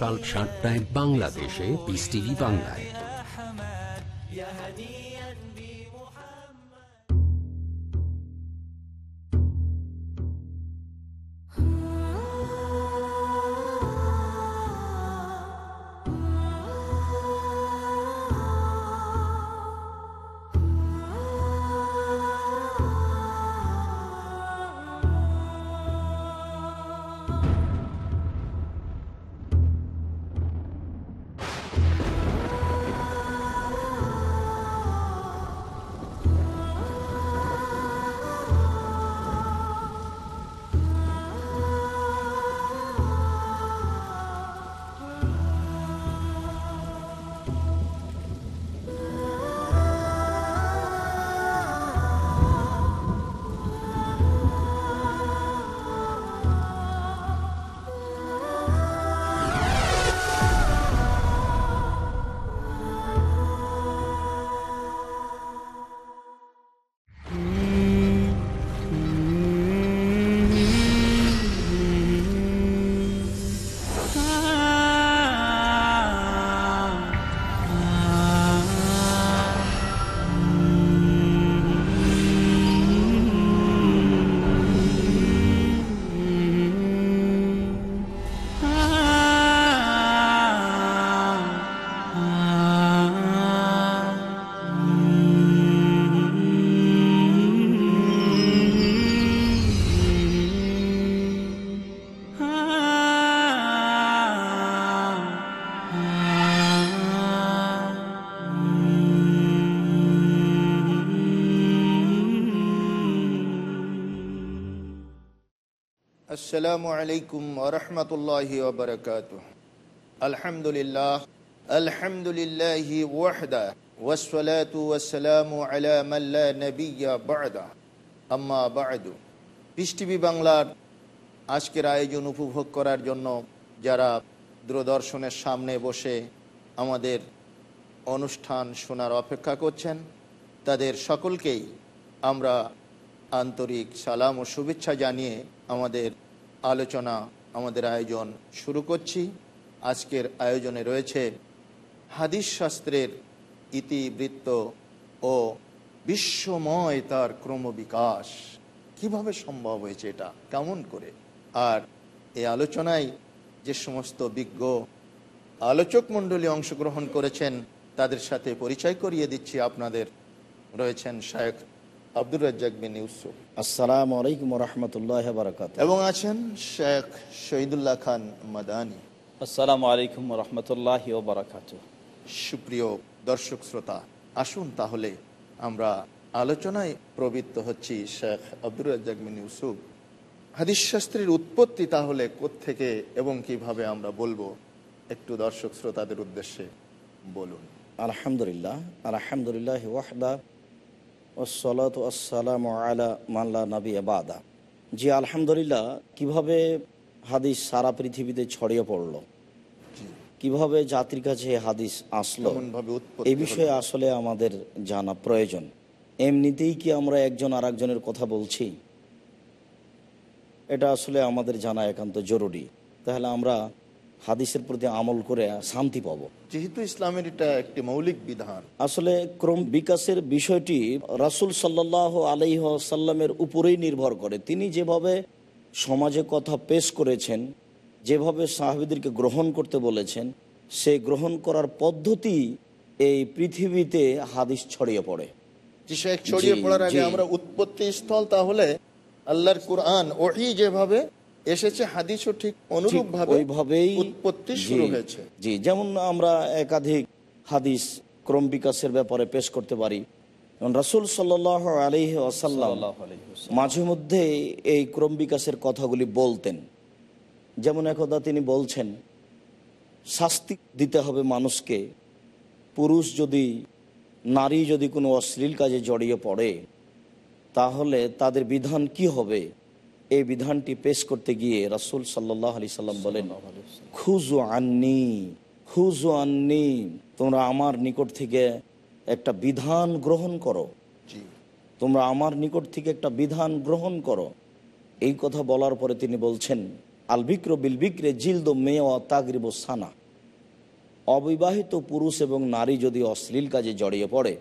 সকাল সাতটায় বাংলাদেশে বিস টিভি বাংলায়। আসসালামু আলাইকুম রহমতুল্লাহি ওবরকাত আলহামদুলিল্লাহ, আলহামদুলিল্লাহি ওয়াহদা ওয়াসলাতু ওয়াসালামু আলা মাল্লা নবিয়া বাদা। আম্মা বাদু। পিস বাংলার আজকের আয়োজন উপভোগ করার জন্য যারা দূরদর্শনের সামনে বসে আমাদের অনুষ্ঠান শোনার অপেক্ষা করছেন, তাদের সকলকেই আমরা আন্তরিক সালাম ও শুভেচ্ছা জানিয়ে আমাদের আলোচনা, আমাদের আয়োজন শুরু করছি। আজকের আয়োজনে রয়েছে হাদিস শাস্ত্রের ইতিবৃত্ত ও বিশ্বময় তার ক্রমবিকাশ। কীভাবে সম্ভব হয়েছে এটা? কেমন করে? আর এই আলোচনায় যে সমস্ত বিজ্ঞ আলোচক মণ্ডলী অংশগ্রহণ করেছেন, তাদের সাথে পরিচয় করিয়ে দিচ্ছি। আপনাদের রয়েছেন শায়েখ আব্দুর রাজ্জাক বিন ইউসুফ। আসসালামু আলাইকুম রহমতুল্লাহ বারকাত এবং আছেন শেখ শহীদুল্লাহ খান মাদানী। আসসালামু আলাইকুম রহমতুল্লাহ বারাকাত সুপ্রিয় দর্শক শ্রোতা আসুন তাহলে আমরা আলোচনায় প্রবৃত্ত হচ্ছি শেখ আব্দুর রাজ্জাক বিন ইউসুফ। হাদিস শাস্ত্রের উৎপত্তি তাহলে থেকে এবং কীভাবে আমরা বলব একটু দর্শক শ্রোতাদের উদ্দেশ্যে বলুন। আলহামদুলিল্লাহ আলহামদুলিল্লাহ ওয়াহদা ওসলাত আসসালাম আলা মাল্লা নবী আবাদা জি আলহামদুলিল্লাহ কীভাবে হাদিস সারা পৃথিবীতে ছড়িয়ে পড়ল? কীভাবে জাতির কাছে হাদিস আসলো? এই বিষয়ে আসলে আমাদের জানা প্রয়োজন। এমনিতেই কি আমরা একজন আর একজনের কথা বলছি? এটা আসলে আমাদের জানা একান্ত জরুরি। তাহলে আমরা হাদিসের প্রতি আমল করে শান্তি পাবো। যেহেতু ইসলামের এটা একটি মৌলিক বিধান। আসলে ক্রম বিকাশের বিষয়টি রাসুল সাল্লাহ আলহ্লামের উপরেই নির্ভর করে। তিনি যেভাবে সমাজে কথা পেশ করেছেন যেভাবে সাহাবিদেরকে গ্রহণ করতে বলেছেন সেই গ্রহণ করার পদ্ধতি এই পৃথিবীতে হাদিস ছড়িয়ে পড়ে। ছড়িয়ে পড়ার আগে আমরা উৎপত্তি স্থল তাহলে আল্লাহর কোরআন ওহি যেভাবে এসেছে হাদিসও ঠিক অনুরূপ ঠিক ভাবে ওইভাবেই উৎপত্তি শুরু হয়েছে। জি যেমন আমরা একাধিক হাদিস ক্রম বিকাশের ব্যাপারে পেশ করতে পারি। রাসুল সাল্লাহ আলহি আসাল্লাম মাঝে মধ্যে এই ক্রম বিকাশের কথাগুলি বলতেন। যেমন একদা তিনি বলছেন শাস্তি দিতে হবে মানুষকে। পুরুষ যদি নারী যদি কোনো অশ্লীল কাজে জড়িয়ে পড়ে তাহলে তাদের বিধান কি হবে? এই বিধানটি পেশ করতে গিয়ে রাসুল সাল্লাহ আলি সাল্লাম বলেন খুজু আন্নি খুজু আন্নি তোমরা আমার নিকট থেকে একটা বিধান গ্রহণ করো। তোমরা আমার নিকট থেকে একটা বিধান গ্রহণ করো। এই কথা বলার পরে তিনি বলছেন আল বিক্র বিল বিক্রে জিলদ মেয় তাগরিব সানা। অবিবাহিত পুরুষ এবং নারী যদি অশ্লীল কাজে জড়িয়ে পড়ে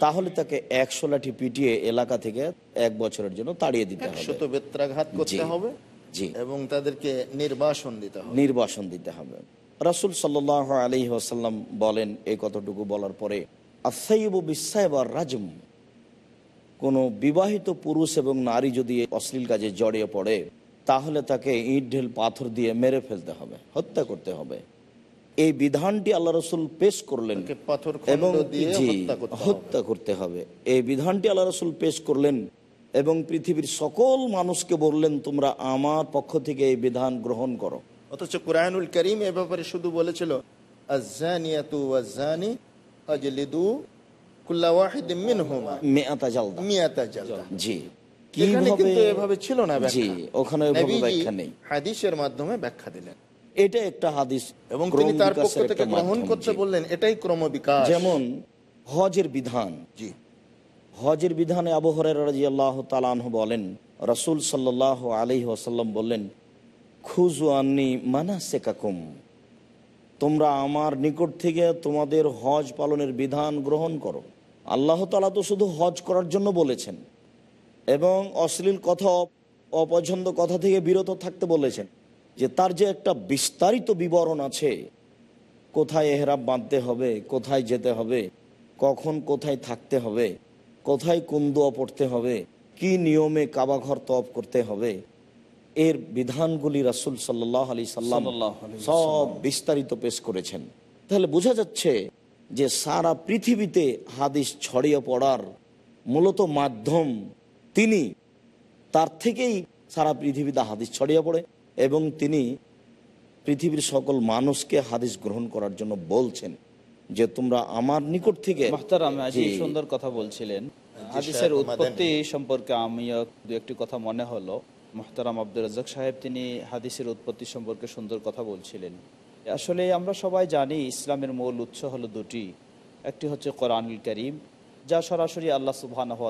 তাহলে তাকে একশো লাঠি পিটিয়ে এলাকা থেকে এক বছরের জন্য তাড়িয়ে দিতে হবে। শত বেত্রাঘাত করতে জি, হবে জি। এবং তাদেরকে নির্বাসন দিতে হবে। নির্বাসন দিতে হবে। রাসুল সাল্লাহ আলী আসাল্লাম বলেন এই কতটুকু বলার পরে আসাইব রাজম কোনো বিবাহিত পুরুষ এবং নারী যদি অশ্লীল কাজে জড়িয়ে পড়ে তাহলে তাকে ইট ঢেল পাথর দিয়ে মেরে ফেলতে হবে হত্যা করতে হবে। এই বিধানটি আল্লাহ রসুল পেশ করলেন। এবং হত্যা করতে হবে। এই বিধানটি আল্লাহ রসুল পেশ করলেন এবং পৃথিবীর সকল মানুষকে বললেন তোমরা আমার পক্ষ থেকে এই বিধান গ্রহণ করো। অথচ কোরআনুল করিম এ ব্যাপারে শুধু বলেছিল জি। কীভাবে ছিল না ব্যাখ্যা। ওখানে ব্যাখ্যা নেই। হাদিসের মাধ্যমে ব্যাখ্যা দিলেন। এটা একটা হাদিস এবং তিনি তার পক্ষ থেকে গ্রহণ করতে বললেন এটাই ক্রমবিকাশ। যেমন হজের বিধান। জি। হজের বিধানে আবহরের রাজি আল্লাহ তালাহ বলেন রসুল সাল্লাহ আলি ওসাল্লাম বললেন খুজু আন্নি মানা সেকাকুম তোমরা আমার নিকট থেকে তোমাদের হজ পালনের বিধান গ্রহণ করো। আল্লাহ তালা তো শুধু হজ করার জন্য বলেছেন এবং অশ্লীল কথা অপছন্দ কথা থেকে বিরত থাকতে বলেছেন। যে তার যে একটা বিস্তারিত বিবরণ আছে কোথায় এহরাব বাঁধতে হবে কোথায় যেতে হবে কখন কোথায় থাকতে হবে কোথায় কুন্দুয়া পড়তে হবে কি নিয়মে কাবাঘর তপ করতে হবে এর বিধানগুলি রাসুল সাল্লাহ আলি সাল্লাম সব বিস্তারিত পেশ করেছেন। তাহলে বোঝা যাচ্ছে যে সারা পৃথিবীতে হাদিস ছড়িয়ে পড়ার মূলত মাধ্যম তিনি তার থেকেই সারা পৃথিবীতে হাদিস ছড়িয়ে পড়ে। এবং তিনি পৃথিবীর সকল মানুষকে হাদিস গ্রহণ করার জন্য বলছেন যে তোমরা আমার নিকট থেকে সুন্দর কথা বলছিলেন। হাদিসের উৎপত্তি সম্পর্কে আমি দু একটি কথা মনে হলো। মোহতারাম আব্দুর রাজাক সাহেব তিনি হাদিসের উৎপত্তি সম্পর্কে সুন্দর কথা বলছিলেন। আসলে আমরা সবাই জানি ইসলামের মূল উৎস হলো দুটি। একটি হচ্ছে কোরআনুল করিম যা সরাসরি আল্লাহ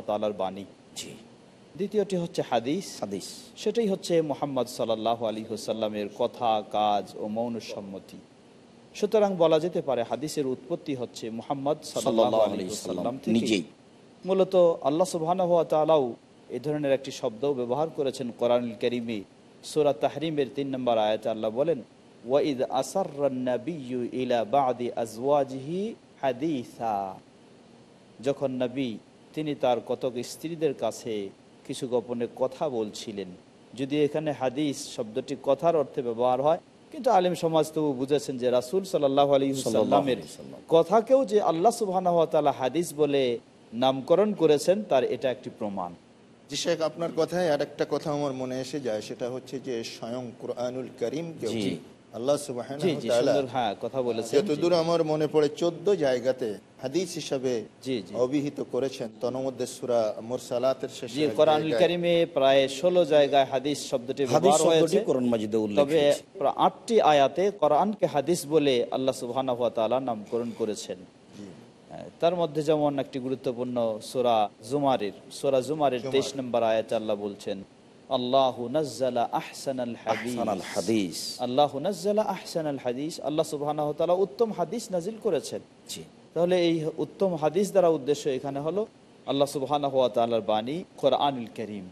তালার বাণী। জি, দ্বিতীয়টি হচ্ছে হাদিস। হাদিস। সেটাই হচ্ছে মোহাম্মদ সাল্লাহ আলী হুসাল্লামের কথা কাজ ও মৌন সম্মতি সুতরাং বলা যেতে পারে হাদিসের উৎপত্তি হচ্ছে মোহাম্মদ সাল্লাহ আলী থেকেই। নিজেই। মূলত আল্লাহ সুবহান তালাও এই ধরনের একটি শব্দ ব্যবহার করেছেন কোরআনুল করিমে। সুরা তাহরিমের তিন নম্বর আয়াতে আল্লাহ বলেন ওয়াইদ আসার ইলা বাদি আজওয়াজহি হাদিসা। যখন নবী তিনি তার কতক স্ত্রীদের কাছে কিছু গোপনে কথা বলছিলেন। যদি এখানে হাদিস শব্দটি কথার অর্থে ব্যবহার হয় কিন্তু আলিম সমাজ তবু বুঝেছেন যে রাসুল সাল্লাহ আলী সাল্লামের কথাকেও যে আল্লাহ সুবাহ হাদিস বলে নামকরণ করেছেন তার এটা একটি প্রমাণ। জি শেখ আপনার কথায় আর একটা কথা আমার মনে এসে যায় সেটা হচ্ছে যে স্বয়ং কোরআনুল করিম। আল্লাহ সুবাহ জি জি সুন্দর কথা বলেছেন। জি। যতদূর আমার মনে পড়ে চোদ্দ জায়গাতে হাদিস হিসাবে জি, জি। অভিহিত করেছেন। তন্মধ্যে সুরা মুরসালাতের শেষে জি এক কোরআন জায়গায়। প্রায় ষোলো জায়গায় হাদিস শব্দটি হাদিস ব্যবহার শব্দটি হয়েছে। কোরআন মাজিদে উল্লেখ তবে আটটি আয়াতে কোরআনকে হাদিস বলে আল্লাহ সুবহান নামকরণ করেছেন। তার মধ্যে যেমন একটি গুরুত্বপূর্ণ সোরা জুমারের সোরা জুমারের তেইশ নম্বর আয়াতে আল্লাহ বলছেন উত্তম হাদিস নাজিল করেছেন। জি। তাহলে এই উত্তম হাদিস দ্বারা উদ্দেশ্য এখানে হলো আল্লাহ ওয়া বাণী কোরআনুল করিম।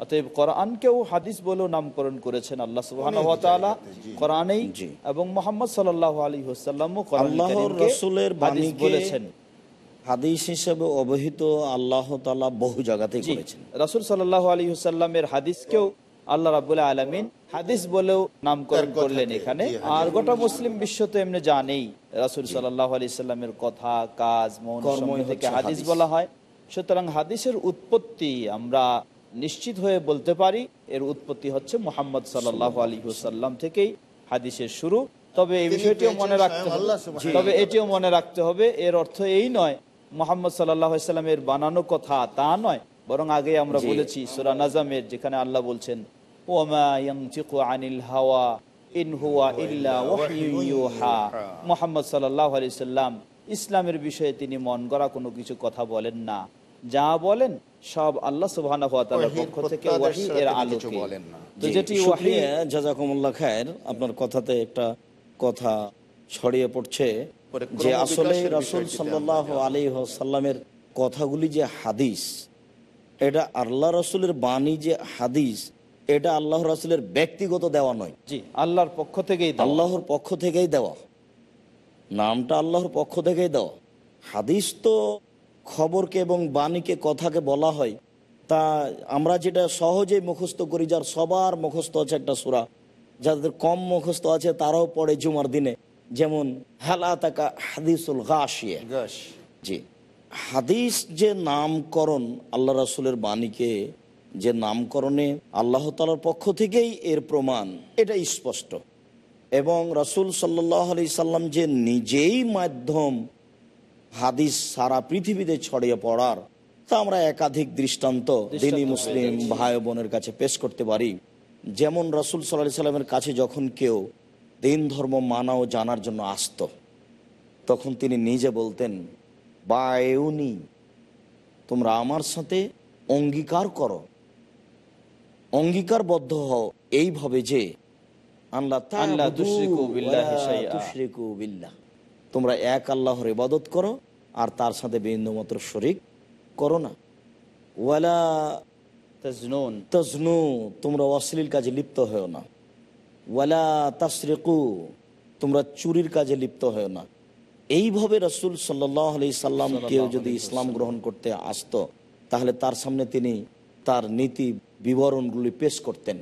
অতএব কোরআনকেও হাদিস বলেও নামকরণ করেছেন আল্লাহ ওয়া কোরআনেই। এবং মোহাম্মদ রাসূলের হাদিস বাণীকে বলেছেন। হাদিস হিসেবে অবহিত আল্লাহ তালা বহু জায়গাতেই করেছেন। রাসূল সাল্লাল্লাহু আলাইহি ওয়াসাল্লামের হাদিসকেও আল্লাহ রাব্বুল আলামিন হাদিস বলেও নামকরণ করলেন এখানে। আর গোটা মুসলিম বিশ্ব তো এমনি জানেই রাসূল সাল্লাল্লাহু আলাইহি সাল্লামের কথা কাজ মৌন থেকে হাদিস হাদিস। বলা হয়। সুতরাং হাদিসের উৎপত্তি আমরা নিশ্চিত হয়ে বলতে পারি এর উৎপত্তি হচ্ছে মোহাম্মদ সাল্লাল্লাহু আলাইহি ওয়াসাল্লাম থেকেই হাদিসের শুরু। তবে এই বিষয়টিও মনে রাখতে হবে। তবে এটিও মনে রাখতে হবে এর অর্থ এই নয় মোহাম্মদ সাল্লাহ সাল্লামের বানানো কথা তা নয় বরং আগে আমরা বলেছি সুরা নাজামের যেখানে আল্লাহ বলছেন আনিল হাওয়া ইন হুয়া ইল্লা মোহাম্মদ সাল্লাল্লাহু আলাইহি সাল্লাম ইসলামের বিষয়ে তিনি মন গড়া কোনো কিছু কথা বলেন না। যা বলেন সব আল্লাহ সুবাহ ওয়াহির পক্ষ থেকে ওয়াহি এর আলোকে। বলেন না। তো যেটি ওয়াহি খায়ের। আপনার কথাতে একটা কথা ছড়িয়ে পড়ছে। যে আসলে রাসুল সাল্লাহ আলী সাল্লামের কথাগুলি যে হাদিস এটা আল্লাহ রসুলের বাণী যে হাদিস এটা আল্লাহ রসুলের ব্যক্তিগত দেওয়া নয়। জি আল্লাহর পক্ষ থেকেই আল্লাহর পক্ষ থেকেই দেওয়া। নামটা আল্লাহর পক্ষ থেকেই দেওয়া। হাদিস তো খবরকে এবং বাণীকে কথাকে বলা হয়। তা আমরা যেটা সহজেই মুখস্থ করি যার সবার মুখস্থ আছে একটা সুরা যাদের কম মুখস্থ আছে তারাও পড়ে জুমার দিনে। যেমন হেলা তাকা হাদিসুল গাশিয়া? জি। হাদিস যে নামকরণ আল্লাহ রাসুলের বাণীকে যে নামকরণে আল্লাহ তালার পক্ষ থেকেই এর প্রমাণ এটা স্পষ্ট। এবং রাসুল সাল্লাহ আলি সাল্লাম যে নিজেই মাধ্যম হাদিস সারা পৃথিবীতে ছড়িয়ে পড়ার তা আমরা একাধিক দৃষ্টান্ত দিনী মুসলিম ভাই বোনের কাছে পেশ করতে পারি। যেমন রাসুল সাল্লাহ সাল্লামের কাছে যখন কেউ দিন ধর্ম মানা ও জানার জন্য আসতো। তখন তিনি নিজে বলতেন বায়ুনি তোমরা আমার সাথে অঙ্গীকার করো। অঙ্গীকারবদ্ধ হও এইভাবে যে আল্লাহ তোমরা এক আল্লাহর ইবাদত করো আর তার সাথে বিন্দু মাত্র শরিক করো না। ওয়ালা তজনু তোমরা অশ্লীল কাজে লিপ্ত হও না। ওয়ালা তাসরিকু তোমরা চুরির কাজে লিপ্ত হও না। এইভাবে রসুল সাল্লাহ আলি সাল্লাম কেউ যদি ইসলাম গ্রহণ করতে আসতো তাহলে তার সামনে তিনি তার নীতি বিবরণগুলি পেশ করতেন।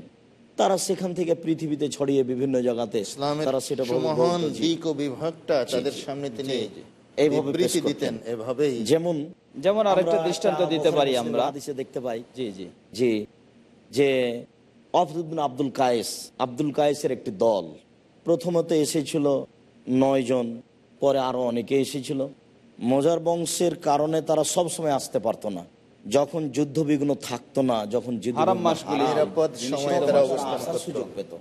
তারা সেখান থেকে পৃথিবীতে ছড়িয়ে বিভিন্ন জায়গাতে তারা সেটা বলতো, সুমহান জি। দিক ও বিভাগটা তাদের সামনে তিনি এইভাবে পেশ বিবৃতি করতেন। দিতেন এভাবেই। যেমন যেমন আরেকটা দৃষ্টান্ত দিতে পারি আমরা। দেখতে পাই জি জি। যে যে অফদুদ্দিন আব্দুল কায়েস আব্দুল কায়েসের একটি দল। প্রথমত এসেছিল নয় জন পরে আরও অনেকে এসেছিল। মজার বংশের কারণে তারা সব সময় আসতে পারতো না। যখন যুদ্ধ বিঘ্ন থাকতো না যখন সুযোগ পেত।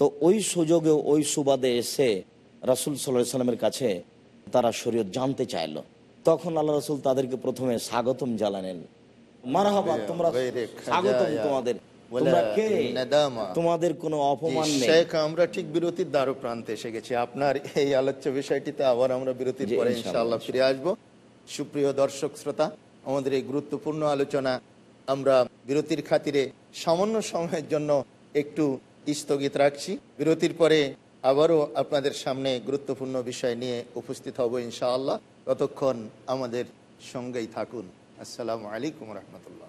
তো ওই সুযোগে ওই সুবাদে এসে রাসুল সাল্লাহ সাল্লামের কাছে তারা শরীয়ত জানতে চাইলো। তখন আল্লাহ রসুল তাদেরকে প্রথমে স্বাগতম জানালেন। মারাহাবা তোমরা স্বাগতম তোমাদের। তোমাদের কোনো অপমান নেই। শেখ আমরা ঠিক বিরতির দ্বার প্রান্তে এসে গেছি। আপনার এই আলোচ্য বিষয়টিতে আবার আমরা বিরতির পরে। ইনশাআল্লাহ ফিরে আসব। সুপ্রিয় দর্শক শ্রোতা আমাদের এই গুরুত্বপূর্ণ আলোচনা আমরা বিরতির খাতিরে সামান্য সময়ের জন্য একটু স্থগিত রাখছি। বিরতির পরে আবারও আপনাদের সামনে গুরুত্বপূর্ণ বিষয় নিয়ে উপস্থিত হব ইনশাআল্লাহ। ততক্ষণ আমাদের সঙ্গেই থাকুন। আসসালামু আলাইকুম রহমতুল্লাহ।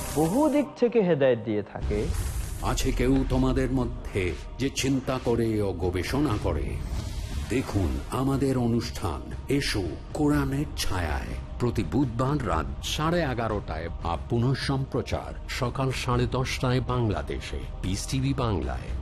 বহু দিক থেকে হেদায়েত দিয়ে থাকে। আছে কেউ তোমাদের মধ্যে যে চিন্তা করে ও গবেষণা করে? দেখুন আমাদের অনুষ্ঠান। এসো কোরআনের ছায়ায়। প্রতি বুধবার রাত সাড়ে এগারোটায় বা পুনঃ সম্প্রচার সকাল সাড়ে দশটায় বাংলাদেশে। পিস টিভি বাংলায়।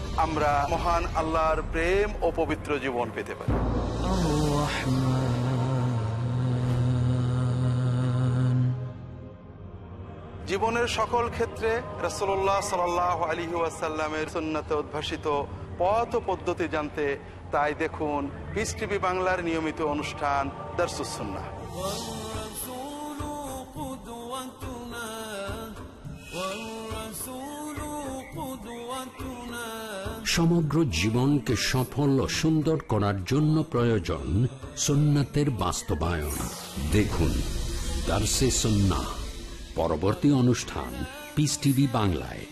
আমরা মহান আল্লাহর প্রেম ও পবিত্র জীবন পেতে পারি। জীবনের সকল ক্ষেত্রে রসল্লাহ সাল আলী ওয়াসাল্লামের সুন্নাতে উদ্ভাসিত পথ পদ্ধতি জানতে তাই দেখুন পিস বাংলার নিয়মিত অনুষ্ঠান দারসুসন্না সমগ্র জীবনকে সফল ও সুন্দর করার জন্য প্রয়োজন সুন্নাতের বাস্তবায়ন। দেখুন, দার্সে সন্না পরবর্তী অনুষ্ঠান পিস টিভি বাংলায়।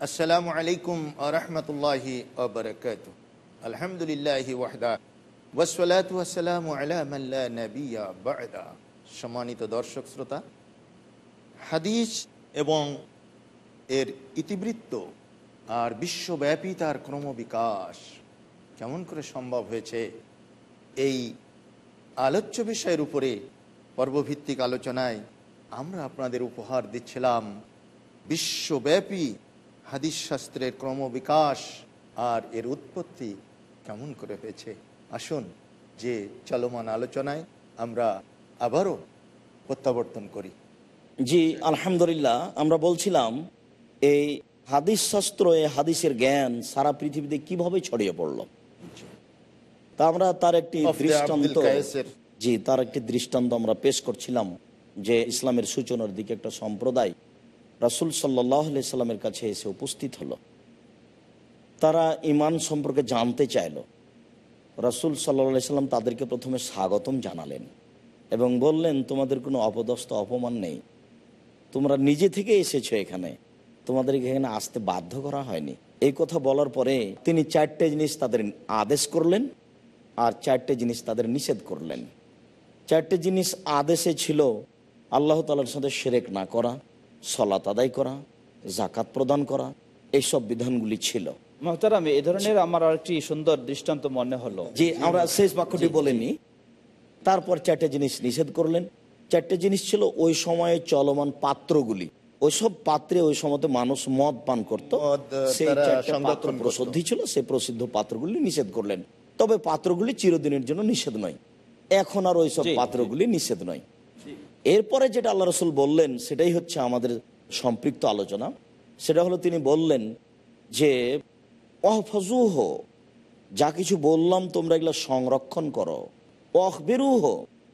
আসসালামু আলাইকুম আরহামতুল্লাহি আবরকাত আলহামদুলিল্লাহ ওয়াহদা নাবিয়্যা সম্মানিত দর্শক, শ্রোতা, হাদিস এবং এর ইতিবৃত্ত আর বিশ্বব্যাপী তার ক্রমবিকাশ কেমন করে সম্ভব হয়েছে এই আলোচ্য বিষয়ের উপরে পর্বভিত্তিক আলোচনায় আমরা আপনাদের উপহার দিচ্ছিলাম বিশ্বব্যাপী হাদিস শাস্ত্রের ক্রমবিকাশ আর এর উৎপত্তি কেমন করে হয়েছে। আসুন যে চলমান আলোচনায় আমরা আবারও প্রত্যাবর্তন করি। জি আলহামদুলিল্লাহ আমরা বলছিলাম এই হাদিস শাস্ত্র এ হাদিসের জ্ঞান সারা পৃথিবীতে কীভাবে ছড়িয়ে পড়ল? তা আমরা তার একটি দৃষ্টান্ত জি তার একটি দৃষ্টান্ত আমরা পেশ করছিলাম যে ইসলামের সূচনার দিকে একটা সম্প্রদায় রাসুল সাল্লাহ সাল্লামের কাছে এসে উপস্থিত হলো। তারা ইমান সম্পর্কে জানতে চাইল। রাসুল সাল্লাহ সাল্লাম তাদেরকে প্রথমে স্বাগতম জানালেন এবং বললেন, তোমাদের কোনো অপদস্থ অপমান নেই। তোমরা নিজে থেকে এসেছ এখানে। তোমাদেরকে এখানে আসতে বাধ্য করা হয়নি। এই কথা বলার পরে তিনি চারটে জিনিস তাদের আদেশ করলেন আর চারটে জিনিস তাদের নিষেধ করলেন। চারটে জিনিস আদেশে ছিল, আল্লাহ তালার সাথে সেরেক না করা, সলাত আদায় করা জাকাত প্রদান করা এইসব বিধানগুলি ছিল। মহতারাম এ ধরনের আমার আরেকটি সুন্দর দৃষ্টান্ত মনে হলো। যে আমরা শেষ বাক্যটি বলেনি। তারপর চারটে জিনিস নিষেধ করলেন। চারটে জিনিস ছিল ওই সময়ে চলমান পাত্রগুলি। ওইসব পাত্রে ওই সময়তে মানুষ মদ পান করত। সেই পাত্র প্রসিদ্ধি ছিল সেই প্রসিদ্ধ পাত্রগুলি নিষেধ করলেন। তবে পাত্রগুলি চিরদিনের জন্য নিষেধ নয়। এখন আর ওইসব। পাত্রগুলি নিষেধ নয়। এরপরে যেটা আল্লাহ রসুল বললেন সেটাই হচ্ছে আমাদের সম্পৃক্ত আলোচনা। সেটা হলো তিনি বললেন যে অহফজুহ যা কিছু বললাম তোমরা এগুলো সংরক্ষণ করো। অহবেরুহ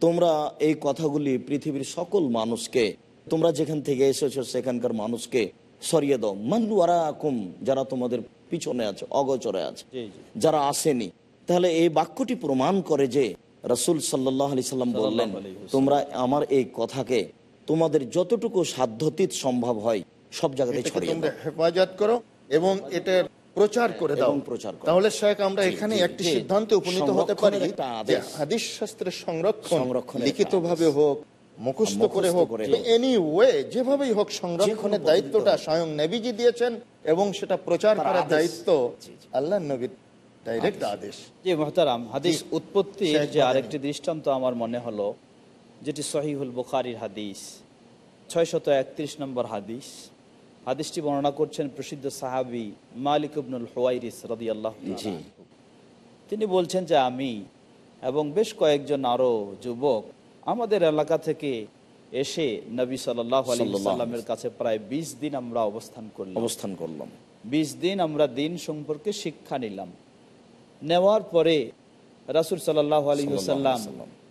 তোমরা এই কথাগুলি পৃথিবীর সকল মানুষকে তোমরা যেখান থেকে এসেছ সেখানকার মানুষকে সরিয়ে দাও। আরাকুম যারা তোমাদের পিছনে আছে অগচরে আছে। যারা আসেনি। তাহলে এই বাক্যটি প্রমাণ করে যে রসুল সাল্লাহ আলি সাল্লাম বললেন তোমরা আমার এই কথাকে তোমাদের যতটুকু সাধ্যতীত সম্ভব হয় সব জায়গাতে ছড়িয়ে হেফাজত করো এবং এটার প্রচার করে দাও। প্রচার তাহলে শেখ আমরা এখানে একটি সিদ্ধান্তে উপনীত হতে পারি যে হাদিস শাস্ত্রের সংরক্ষণ সংরক্ষণ লিখিত ভাবে হোক মুখস্থ করে হোক এনি ওয়ে যেভাবেই হোক সংরক্ষণের দায়িত্বটা স্বয়ং নবীজি দিয়েছেন এবং সেটা প্রচার করার দায়িত্ব। আল্লাহ নবীর ডাইরেক্ট আদেশ। জি মহতারাম হাদিস। উৎপত্তির যে আরেকটি দৃষ্টান্ত আমার মনে হলো যেটি সহিহুল বুখারির হাদিস ছয়শত একত্রিশ নম্বর হাদিস। হাদিসটি বর্ণনা করছেন প্রসিদ্ধ সাহাবি মালিক ইবনুল হুয়াইরিস রদি আল্লাহ তিনি বলছেন যে আমি এবং বেশ কয়েকজন আরও যুবক আমাদের এলাকা থেকে এসে নবী সাল্লাহ সাল্লামের কাছে প্রায় বিশ দিন আমরা অবস্থান করলাম। অবস্থান করলাম। বিশ দিন আমরা দিন সম্পর্কে শিক্ষা নিলাম। নেওয়ার পরে রাসুল সাল্লাহ আলী সাল্লাম।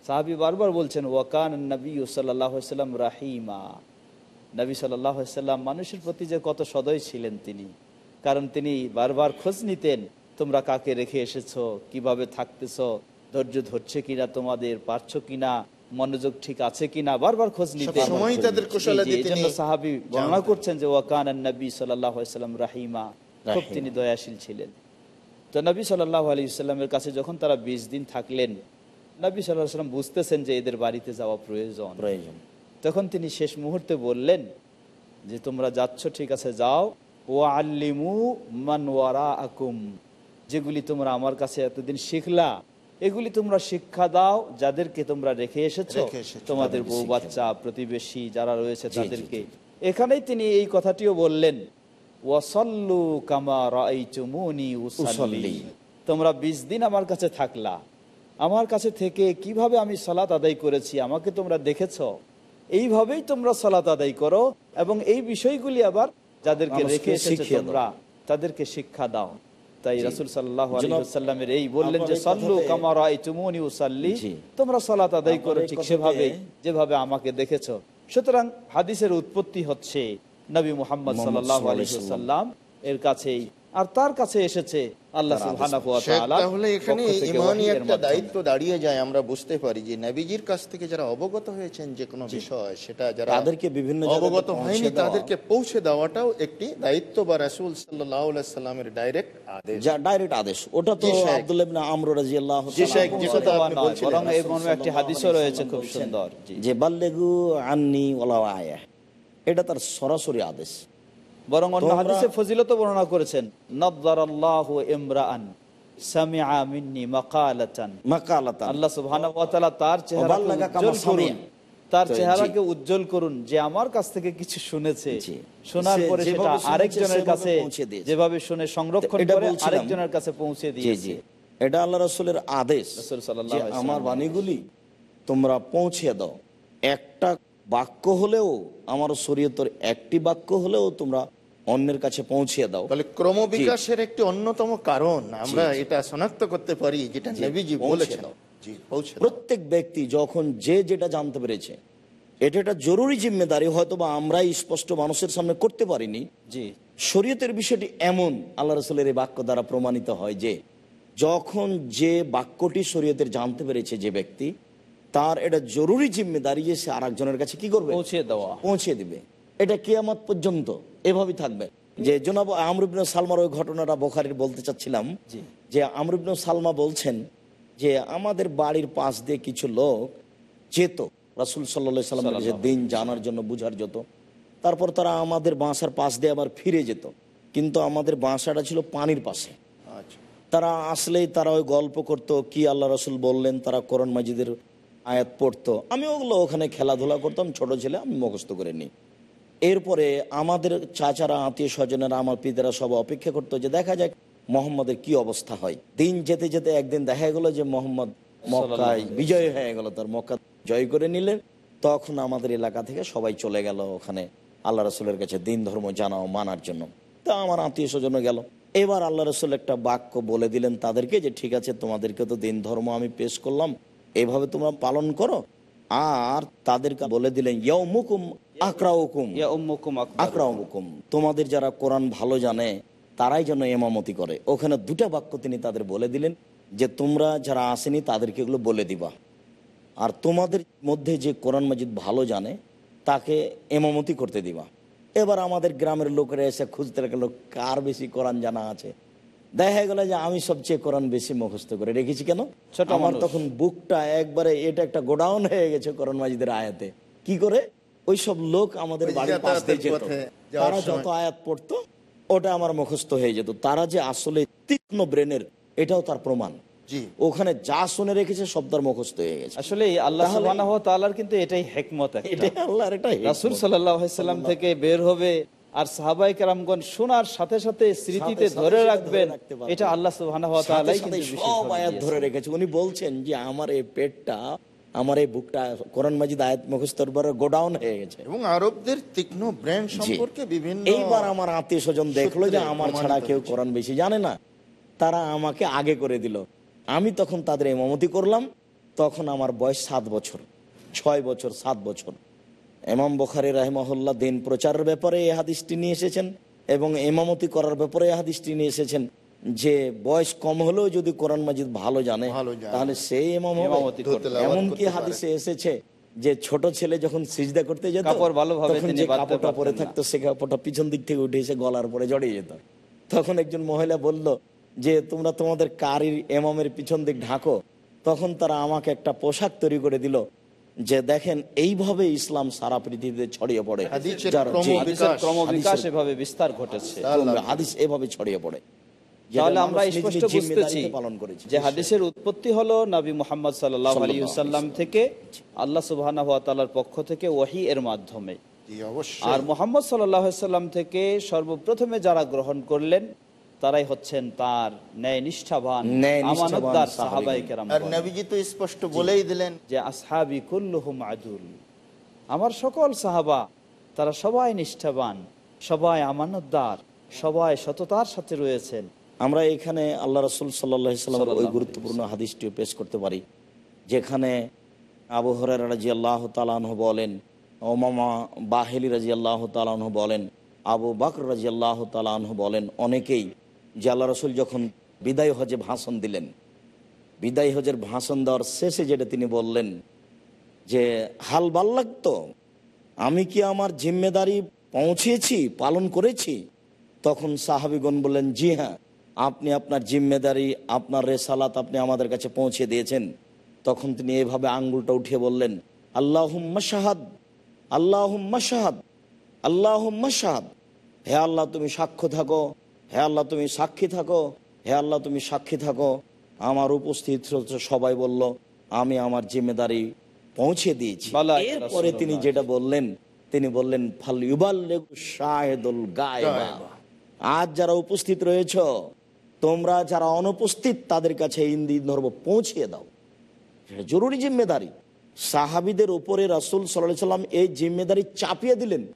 সাহাবি বারবার বলছেন ওয়াকান নবী সাল্লাহ সাল্লাম রাহিমা। নবী সাল্লাম মানুষের প্রতি যে কত সদয় ছিলেন তিনি কারণ তিনি বারবার খোঁজ নিতেন তোমরা কাকে রেখে এসেছ কীভাবে থাকতেছো ধৈর্য ধরছে কিনা তোমাদের পারছ কিনা মনোযোগ ঠিক আছে কিনা বারবার খোঁজ নিতেন। সাহাবি বর্ণনা করছেন যে ওয়াকান নবী সাল্লাম রাহিমা। খুব তিনি দয়াশীল ছিলেন। তো নবী সাল্লাহ আলী সাল্লামের কাছে যখন তারা বিশ দিন থাকলেন নবী সাল্লাহ সাল্লাম বুঝতেছেন যে এদের বাড়িতে যাওয়া প্রয়োজন। প্রয়োজন। তখন তিনি শেষ মুহূর্তে বললেন যে তোমরা যাচ্ছ ঠিক আছে যাও। ও আল্লিমু মানওয়ারা আকুম যেগুলি তোমরা আমার কাছে এতদিন শিখলা এগুলি তোমরা শিক্ষা দাও। যাদেরকে তোমরা রেখে এসেছ তোমাদের বউ বাচ্চা প্রতিবেশী যারা রয়েছে তাদেরকে। এখানেই তিনি এই কথাটিও বললেন ওয়াসাল্লু কামা রাইচুমুনি উসাল্লি। তোমরা বিশ দিন আমার কাছে থাকলা। আমার কাছে থেকে কীভাবে আমি সালাত আদায় করেছি আমাকে তোমরা দেখেছ? এইভাবেই তোমরা সালাত আদায় করো এবং এই বিষয়গুলি আবার যাদেরকে রেখে শিখিয়ে তোমরা তাদেরকে শিক্ষা দাও। তাই রাসুল সাল্লাহ এই বললেন যে আপনার এই সাল্লু কামারা তুমনি উসাল্লি। তোমরা সালাত আদায় করো ঠিক সেভাবে যেভাবে আমাকে দেখেছ। সুতরাং হাদিসের উৎপত্তি হচ্ছে নবী মুহাম্মদ সাল্লাহ এর কাছেই। আর তার কাছে এসেছে আল্লাহ তার আদেশ। সুবহানাহু ওয়া শেখ, তাআলা তাহলে এখানে ইমানই একটা দায়িত্ব দাঁড়িয়ে যায় আমরা বুঝতে পারি যে নবীজির কাছ থেকে যারা অবগত হয়েছেন যে কোনো বিষয় সেটা যারা তাদেরকে বিভিন্ন অবগত হয়নি তাদেরকে পৌঁছে দেওয়াটাও একটি দায়িত্ব বা রাসূল সাল্লামের ডাইরেক্ট আদেশ। যা ডাইরেক্ট আদেশ। ওটা তো জি, শেখ। আব্দুল্লাহ ইবনে আমর রাদিয়াল্লাহু জি, শেখ, তাআলা যে বলছেন। কথা আপনি নয়, বলছিলেন, বরং এই মর্মে একটি হাদিসও রয়েছে খুব সুন্দর। জি। যে বাল্লেগু আন্নি ওলা আয়া। এটা তার সরাসরি আদেশ। বরং অন্য হাদিসে ফজিলত বর্ণনা করেছেন নবদারাল্লাহু ইমরাআন সামিআ মিন্নি মাকালাতান। মাকালাতান। আল্লাহ সুবহানাহু ওয়া তাআলা তার করুন। তার চেহারাকে উজ্জ্বল করুন যে আমার কাছ থেকে কিছু শুনেছে। শোনার পরে সেটা আরেকজনের কাছে। যেভাবে শুনে সংরক্ষণ করে আরেকজনের কাছে পৌঁছে দিয়েছে। এটা আল্লাহ রসুলের আদেশ রাসূল সাল্লাল্লাহু আলাইহি আমার বাণীগুলি তোমরা পৌঁছে দাও। একটা বাক্য হলেও আমার শরীয়তের একটি বাক্য হলেও তোমরা অন্যের কাছে পৌঁছে দাও। তাহলে ক্রমবিকাশের একটি অন্যতম কারণ আমরা এটা শনাক্ত করতে পারি যেটা বলেছেন। প্রত্যেক ব্যক্তি যখন যে যেটা জানতে পেরেছে এটা একটা জরুরি জিম্মেদারি হয়তো বা আমরাই স্পষ্ট মানুষের সামনে করতে পারিনি। জি। শরীয়তের বিষয়টি এমন আল্লাহ রসুলের এই বাক্য দ্বারা প্রমাণিত হয় যে যখন যে বাক্যটি শরীয়তের জানতে পেরেছে যে ব্যক্তি তার এটা জরুরি জিম্মেদারি যে সে আর কাছে কি করবে? পৌঁছে দেওয়া। পৌঁছে দিবে। এটা কিয়ামত পর্যন্ত এভাবেই থাকবে। যে জনাব আমরুবিন সালমার ওই ঘটনাটা বোখারির বলতে চাচ্ছিলাম যে আমরুবিন সালমা বলছেন যে আমাদের বাড়ির পাশ দিয়ে কিছু লোক যেত রাসুল সাল্লা সাল্লামের কাছে দিন জানার জন্য বুঝার যেত। তারপর তারা আমাদের বাসার পাশ দিয়ে আবার ফিরে যেত। কিন্তু আমাদের বাসাটা ছিল পানির পাশে। আচ্ছা। তারা আসলেই তারা ওই গল্প করতো কি আল্লাহ রসুল বললেন তারা কোরআন মাজিদের আয়াত পড়তো। আমি ওগুলো ওখানে খেলাধুলা করতাম ছোট ছেলে আমি মুখস্থ করে নিই। এরপরে আমাদের চাচারা আত্মীয় স্বজনেরা আমার পিতারা সব অপেক্ষা করতো যে দেখা যাক মোহাম্মদের কি অবস্থা হয়। দিন যেতে যেতে একদিন দেখা গেল যে মোহাম্মদ মক্কায় বিজয় হয়ে গেল তার মক্কা জয় করে নিলেন। তখন আমাদের এলাকা থেকে সবাই চলে গেল ওখানে আল্লাহ রসুলের কাছে দিন ধর্ম জানাও মানার জন্য। তা আমার আত্মীয় স্বজন গেল। এবার আল্লাহ রসুল একটা বাক্য বলে দিলেন তাদেরকে যে ঠিক আছে তোমাদেরকে তো দিন ধর্ম আমি পেশ করলাম। এভাবে তোমরা পালন করো। আর তাদেরকে বলে দিলেন ইয়ৌ মুকুম আকরাউকুম। তোমাদের যারা কোরআন ভালো জানে তারাই যেন এমামতি করে। ওখানে দুটা বাক্য তিনি তাদের বলে দিলেন যে তোমরা যারা আসেনি তাদেরকে এগুলো বলে দিবা। আর তোমাদের মধ্যে যে কোরআন মাজিদ ভালো জানে তাকে এমামতি করতে দিবা। এবার আমাদের গ্রামের লোকেরা এসে খুঁজতে লাগল কার বেশি কোরআন জানা আছে? দেখা গেল যে আমি সবচেয়ে কোরআন বেশি মুখস্থ করে রেখেছি কেন? আমার তখন বুকটা একবারে এটা একটা গোডাউন হয়ে গেছে কোরআন মাজিদের আয়াতে। কি করে? ওই সব লোক আমাদের বাড়ির পাশ দিয়ে যেত তারা যত আয়াত পড়তো ওটা আমার মুখস্থ হয়ে যেত। তারা যে আসলে তীক্ষ্ণ ব্রেনের এটাও তার প্রমাণ। ওখানে যা শুনে রেখেছে সব তার মুখস্থ হয়ে গেছে। আসলে আল্লাহ সুবহানাহু ওয়া তাআলার কিন্তু এটাই হেকমত এটাই আল্লাহর এটা রাসূল সাল্লাল্লাহু আলাইহি সাল্লাম থেকে বের হবে আর সাহাবায়ে কেরামগণ শোনার সাথে সাথে স্মৃতিতে ধরে রাখবেন। এটা আল্লাহ সুবহানাহু ওয়া তাআলাই কিন্তু বিশেষ সব আয়াত ধরে রেখেছে। উনি বলছেন যে আমার এই পেটটা আমার এই বুকটা কোরআন মাজিদ আয়াত মুখস্থর গোডাউন হয়ে গেছে। এবং আরবদের তীক্ষ্ণ ব্র্যান্ড সম্পর্কে বিভিন্ন এইবার আমার আত্মীয় স্বজন দেখল যে আমার ছাড়া কেউ। কোরআন বেশি জানে না। তারা আমাকে আগে করে দিল। আমি তখন তাদের এমামতি করলাম। তখন আমার বয়স সাত বছর ছয় বছর সাত বছর। এমাম বখারি রাহমহল্লা দিন প্রচারের ব্যাপারে এই হাদিসটি নিয়ে এসেছেন এবং এমামতি করার ব্যাপারে এই হাদিসটি নিয়ে এসেছেন। যে বয়স কম হলেও যদি কোরআন মাজিদ ভালো জানে তাহলে সেই তেলাওয়াত এমনকি হাদিসে এসেছে যে ছোট ছেলে যখন সিজদা করতে যেত কাপড়টা পরে থাকতো সে কাপড়টা পিছন দিক থেকে উঠে এসে গলার পরে জড়িয়ে যেত। তখন একজন মহিলা বলল যে তোমরা তোমাদের কারির এমামের পিছন দিক ঢাকো। তখন তারা আমাকে একটা পোশাক তৈরি করে দিল যে দেখেন এইভাবে ইসলাম সারা পৃথিবীতে ছড়িয়ে পড়ে। হাদিসের- এভাবে বিস্তার ঘটেছে। হাদিস এভাবে ছড়িয়ে পড়ে। তাহলে আমরা স্পষ্ট বুঝতেছি জিম্মেদারিতে পালন করেছে। যে হাদিসের উৎপত্তি হলো নবী মোহাম্মদ সাল্লাহ আলী সাল্লাম থেকে আল্লাহ সুবহানাহু ওয়া তাআলার পক্ষ থেকে ওয়াহি এর মাধ্যমে। আর মোহাম্মদ সাল্লাম থেকে সর্বপ্রথমে যারা গ্রহণ করলেন তারাই হচ্ছেন তার ন্যায় নিষ্ঠাবান আমানতদার সাহাবাই কেরাম আর নবীজি তো স্পষ্ট বলেই দিলেন। যে আসহাবি কুল্লুহুম আদুল। আমার সকল সাহাবা তারা সবাই নিষ্ঠাবান সবাই আমানতদার সবাই সততার সাথে রয়েছেন। আমরা এখানে আল্লাহ রসুল সাল্লাহ সাল্লামের ওই গুরুত্বপূর্ণ হাদিসটিও পেশ করতে পারি যেখানে আবু হরের রাজি আল্লাহ তালাহ বলেন ওমামা বাহেলি রাজি আল্লাহ তালাহ বলেন আবু বাকর রাজি আল্লাহ তালাহ বলেন অনেকেই যে আল্লাহ রসুল যখন বিদায় হজে ভাষণ দিলেন বিদায় হজের ভাষণ দেওয়ার শেষে যেটা তিনি বললেন যে হাল ভালো লাগতো আমি কি আমার জিম্মেদারি পৌঁছেছি পালন করেছি? তখন সাহাবিগণ বললেন জি হ্যাঁ। আপনি আপনার জিম্মেদারি আপনার রেসালাত আপনি আমাদের কাছে পৌঁছে দিয়েছেন। তখন তিনি এভাবে আঙ্গুলটা উঠিয়ে বললেন আল্লাহ শাহাদ আল্লাহ শাহাদ আল্লাহ শাহাদ। হে আল্লাহ তুমি সাক্ষ্য থাকো। হে আল্লাহ তুমি সাক্ষী থাকো। হে আল্লাহ তুমি সাক্ষী থাকো। আমার উপস্থিত সবাই বলল আমি আমার জিম্মেদারি পৌঁছে দিয়েছি। এরপরে তিনি যেটা বললেন তিনি বললেন ফাল গায়বা। আজ যারা উপস্থিত রয়েছ তোমরা যারা অনুপস্থিত তাদের কাছে ইন্দি ধর্ম পৌঁছিয়ে দাও। এটা জরুরি জিম্মেদারি। সাহাবিদের উপরে রাসুল সাল্লাহ সাল্লাম এই জিম্মেদারি চাপিয়ে দিলেন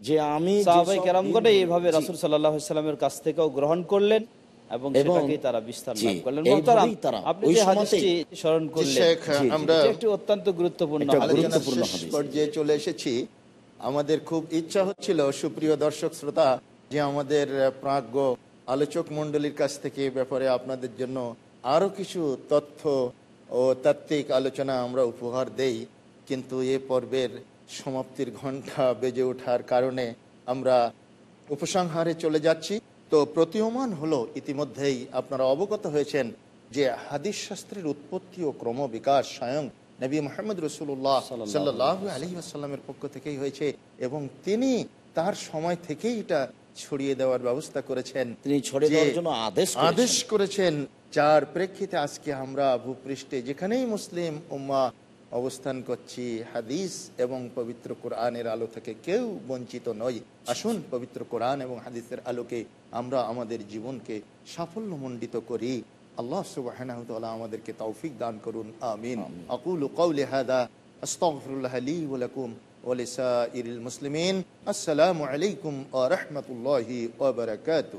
যে আমি কেরামগণে এইভাবে রাসুল সাল্লাহ সাল্লামের কাছ থেকেও গ্রহণ করলেন এবং এবং- সেটাকেই তারা বিস্তার লাভ করলেন। এইভাবেই মোহতারাম, তারা আপনি যে হাদিসটি স্মরণ করলেন শেখ, জি, জি, আমরা একটি অত্যন্ত গুরুত্বপূর্ণ একটা হাদিস। আলোচনার গুরুত্বপূর্ণ শেষ হাদিস। পর্যায়ে চলে এসেছি। আমাদের খুব ইচ্ছা হচ্ছিল সুপ্রিয় দর্শক শ্রোতা যে আমাদের প্রাজ্ঞ আলোচক মণ্ডলীর কাছ থেকে এ ব্যাপারে আপনাদের জন্য আরও কিছু তথ্য ও তাত্ত্বিক আলোচনা আমরা উপহার দেই। কিন্তু এ পর্বের সমাপ্তির ঘণ্টা বেজে ওঠার কারণে আমরা উপসংহারে চলে যাচ্ছি। তো প্রতীয়মান হলো ইতিমধ্যেই আপনারা অবগত হয়েছেন যে হাদিস শাস্ত্রের উৎপত্তি ও ক্রমবিকাশ স্বয়ং নবী মোহাম্মদ রসুল্লাহ সাল্লাহ আলী আসাল্লামের পক্ষ থেকেই হয়েছে এবং তিনি তার সময় থেকেই এটা ছড়িয়ে দেওয়ার ব্যবস্থা করেছেন। তিনি ছড়িয়ে দেওয়ার জন্য আদেশ করেছেন। আদেশ করেছেন যার প্রেক্ষিতে আজকে আমরা ভূপৃষ্ঠে যেখানেই মুসলিম উম্মা অবস্থান করছি হাদিস এবং পবিত্র কোরআনের আলো থেকে কেউ বঞ্চিত নয় আসুন পবিত্র কোরআন এবং হাদিসের আলোকে আমরা আমাদের জীবনকে সাফল্যমণ্ডিত করি। আল্লাহ তাআলা আমাদেরকে তৌফিক দান করুন আমিন। আকুলু কওলি হাদা আস্তাগফিরুল্লাহ লি ওয়া লাকুম ওয়া লিসাইরিল মুসলিমিন আসসালামু আলাইকুম ওয়া